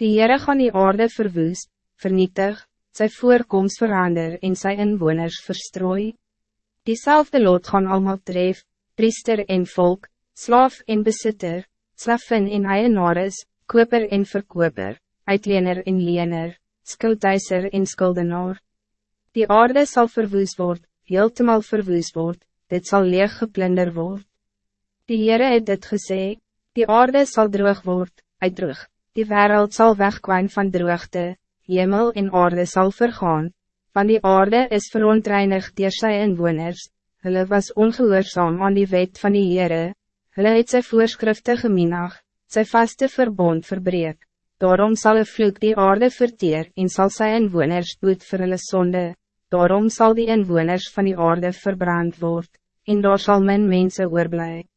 Die Heere gaan die aarde verwoes, vernietig, sy voorkomst verander en sy inwoners verstrooi. Diezelfde lot gaan allemaal tref, priester en volk, slaaf en besitter, slavin en eienaris, koper en verkoper, uitlener en lener, skuldeiser en skuldenaar. Die aarde zal verwoes word, heeltemal verwoes word, dit zal leeg geplunder word. Die Heere het dit gesê, die aarde zal droog word, uitdroog, die wereld zal wegkwijn van droogte, hemel en aarde zal vergaan, van die aarde is verontreinigd door sy inwoners, hulle was ongehoorzaam aan die wet van die Heere, hulle het sy voorskrifte geminag, sy vaste verbond verbreek, daarom zal een vloek die aarde verteer en zal sy inwoners doet vir hulle sonde, daarom zal die inwoners van die aarde verbrand word, en daar zal men mense oorblij.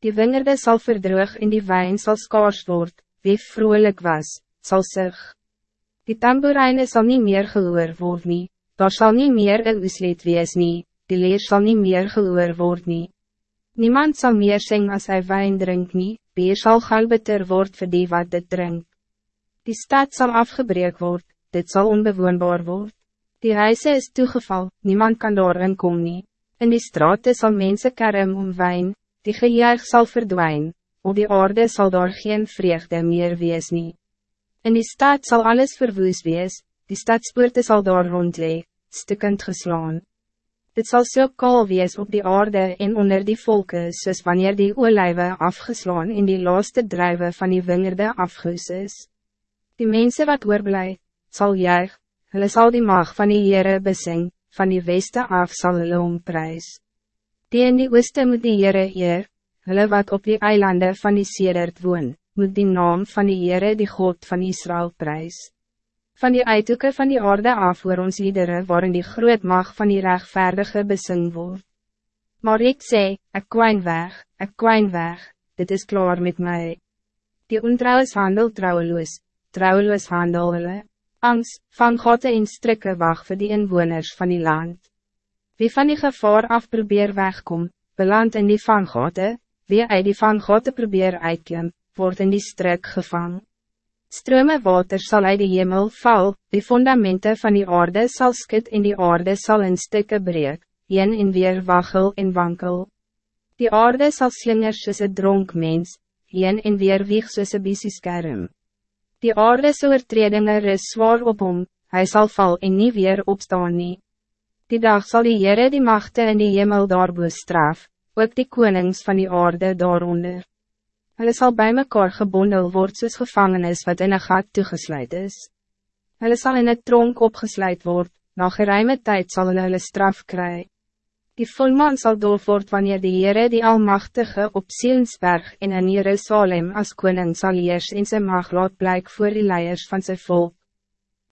Die wingerde zal verdroog en die wijn zal skaars word, wie vrolijk was, zal zich. Die tamboerijne zal niet meer gehoor word nie, daar sal nie meer een oesleed wees nie, die leer sal nie meer gehoor word nie. Niemand zal meer sing als hij wijn drink nie, bier sal gauw bitter word vir die wat dit drink. Die stad zal afgebreek word, dit zal onbewoonbaar word. Die huise is toegeval, niemand kan daarin kom nie. In die straten zal mensen kerm om wijn, die gejuich zal verdwijnen, op die aarde zal daar geen vreugde meer wees nie. In die stad zal alles verwoes wees, die stadspoorte zal daar rondlee, stukkend geslaan. Dit zal so kaal wees op die aarde en onder die volken, soos wanneer die olijwe afgeslaan en die laaste drijven van die wingerde afgeus is. Die mensen wat oorblij, zal juig, hulle sal die mag van die Heere besing, van die weste af sal hulle omprys. Die in die ooste moet die Heere eer, hulle wat op die eilanden van die sedert woon moet die naam van die Heere die God van Israël prijs. Van die uithoeken van die aarde af voor ons liederen waarin die groot mag van die rechtvaardige besing word. Maar ik sê, ek kwijn weg, ek kwijn weg, dit is klaar met mij. Die ontrouwens handel trouweloos, trouweloos handel hulle, angst, van gote en strikke wacht voor die inwoners van die land. Wie van die gevaar af probeer wegkom, beland in die van gote, wie uit die van gote probeer uitklim, word in die strik gevang. Strome water zal uit die hemel val, die fundamenten van die aarde zal skit en die aarde zal in stukken breek, een en weer wagel en wankel. Die aarde zal slingers soos een dronk mens, een en weer wieg soos een bisieskerm. Die aarde so oortredinge is zwaar op hom, hij zal val en niet weer opstaan nie. Die dag zal die Heere die machte in die hemel daarboe straf, ook die konings van die aarde daaronder. Hulle sal bij mekaar gebondel word soos gevangenis wat in een gat toegesluit is. Hulle sal in een tronk opgesluit word, na geruime tijd zal hulle hulle straf kry. Die volman zal doof word wanneer die Heere die Almachtige op Sielsberg en in Jerusalem als koning zal heers en sy mag laat blijk voor die leiers van zijn volk.